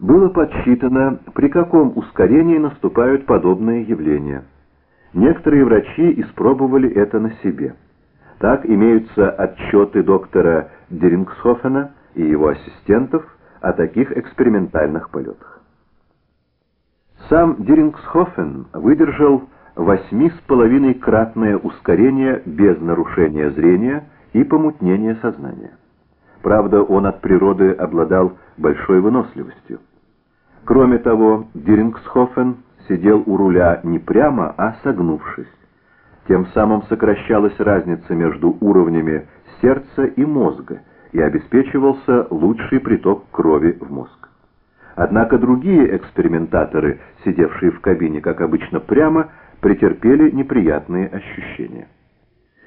Было подсчитано, при каком ускорении наступают подобные явления. Некоторые врачи испробовали это на себе. Так имеются отчеты доктора Дерингсхофена и его ассистентов о таких экспериментальных полетах. Сам Дерингсхофен выдержал восьми с половиной кратное ускорение без нарушения зрения и помутнения сознания. Правда, он от природы обладал большой выносливостью. Кроме того, Дирингсхофен сидел у руля не прямо, а согнувшись. Тем самым сокращалась разница между уровнями сердца и мозга и обеспечивался лучший приток крови в мозг. Однако другие экспериментаторы, сидевшие в кабине, как обычно, прямо, претерпели неприятные ощущения.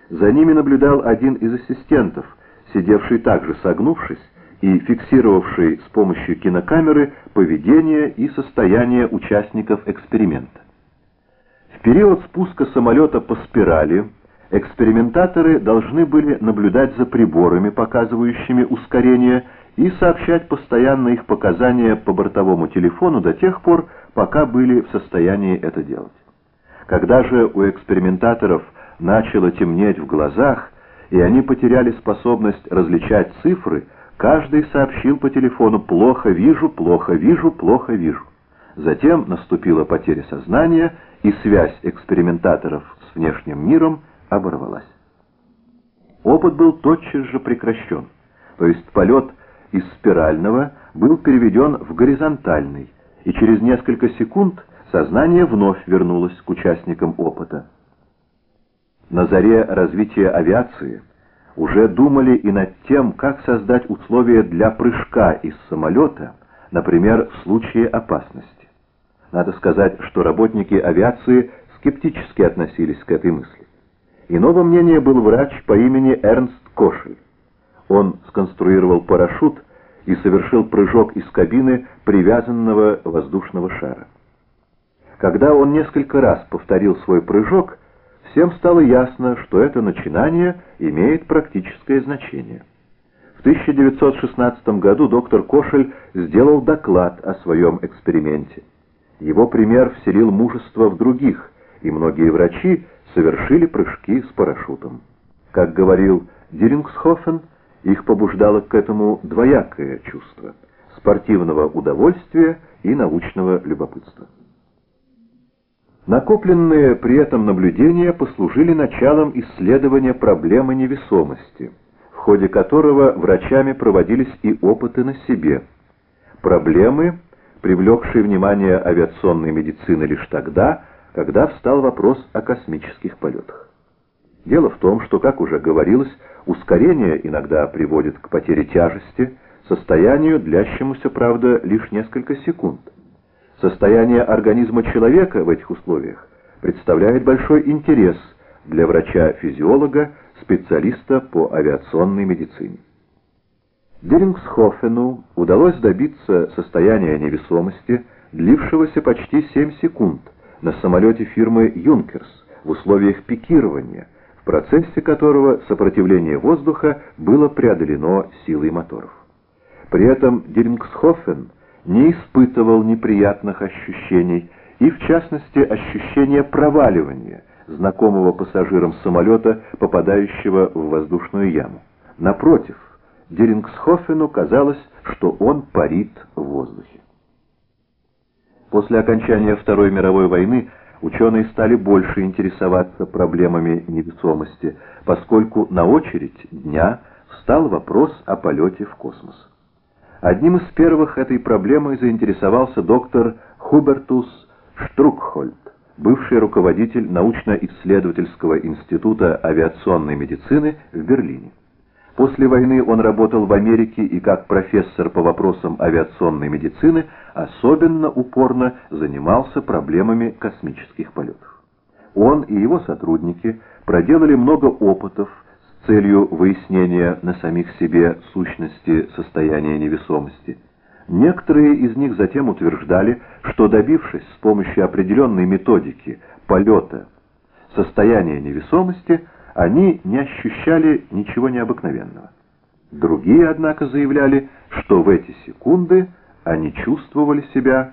За ними наблюдал один из ассистентов, сидевший также согнувшись и фиксировавший с помощью кинокамеры поведение и состояние участников эксперимента. В период спуска самолета по спирали экспериментаторы должны были наблюдать за приборами, показывающими ускорение, и сообщать постоянно их показания по бортовому телефону до тех пор, пока были в состоянии это делать. Когда же у экспериментаторов начало темнеть в глазах, и они потеряли способность различать цифры, каждый сообщил по телефону «плохо вижу, плохо вижу, плохо вижу». Затем наступила потеря сознания, и связь экспериментаторов с внешним миром оборвалась. Опыт был тотчас же прекращен, то есть полет из спирального был переведен в горизонтальный, и через несколько секунд сознание вновь вернулось к участникам опыта. На заре развития авиации уже думали и над тем, как создать условия для прыжка из самолета, например, в случае опасности. Надо сказать, что работники авиации скептически относились к этой мысли. Иного мнения был врач по имени Эрнст Кошель. Он сконструировал парашют и совершил прыжок из кабины привязанного воздушного шара. Когда он несколько раз повторил свой прыжок, всем стало ясно, что это начинание имеет практическое значение. В 1916 году доктор Кошель сделал доклад о своем эксперименте. Его пример вселил мужество в других, и многие врачи совершили прыжки с парашютом. Как говорил Дирингсхофен, их побуждало к этому двоякое чувство – спортивного удовольствия и научного любопытства. Накопленные при этом наблюдения послужили началом исследования проблемы невесомости, в ходе которого врачами проводились и опыты на себе. Проблемы, привлекшие внимание авиационной медицины лишь тогда, когда встал вопрос о космических полетах. Дело в том, что, как уже говорилось, ускорение иногда приводит к потере тяжести, состоянию, длящемуся, правда, лишь несколько секунд. Состояние организма человека в этих условиях представляет большой интерес для врача-физиолога, специалиста по авиационной медицине. Дерингсхофену удалось добиться состояния невесомости, длившегося почти 7 секунд на самолете фирмы «Юнкерс» в условиях пикирования, в процессе которого сопротивление воздуха было преодолено силой моторов. При этом Дерингсхофен – не испытывал неприятных ощущений, и в частности ощущения проваливания, знакомого пассажирам самолета, попадающего в воздушную яму. Напротив, Дерингсхофену казалось, что он парит в воздухе. После окончания Второй мировой войны ученые стали больше интересоваться проблемами невесомости, поскольку на очередь дня встал вопрос о полете в космос. Одним из первых этой проблемой заинтересовался доктор Хубертус Штрукхольд, бывший руководитель научно-исследовательского института авиационной медицины в Берлине. После войны он работал в Америке и как профессор по вопросам авиационной медицины особенно упорно занимался проблемами космических полетов. Он и его сотрудники проделали много опытов целью выяснения на самих себе сущности состояния невесомости. Некоторые из них затем утверждали, что добившись с помощью определенной методики полета состояния невесомости, они не ощущали ничего необыкновенного. Другие, однако, заявляли, что в эти секунды они чувствовали себя